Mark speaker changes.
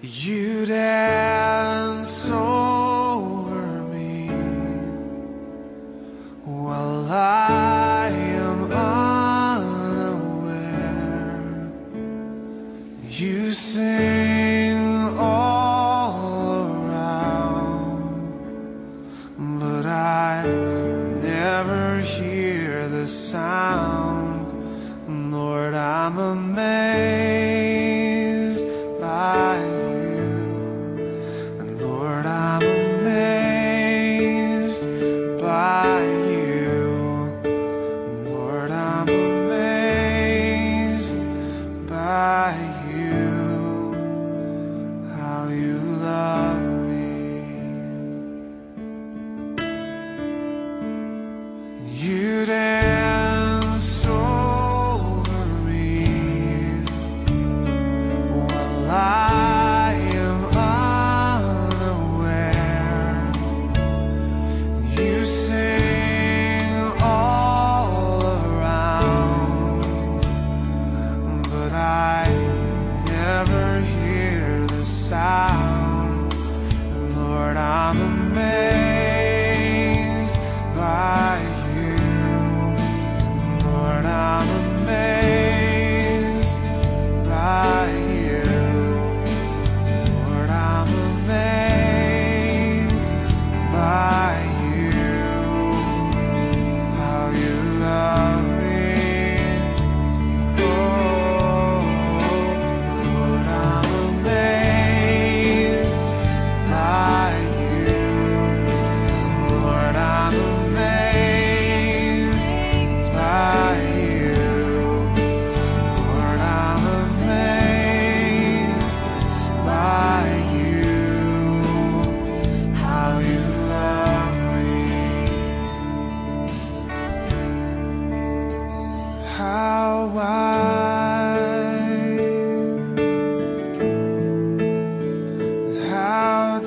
Speaker 1: You dance over me while I am unaware. You sing all around, but I never hear the sound. Lord, I'm amazed.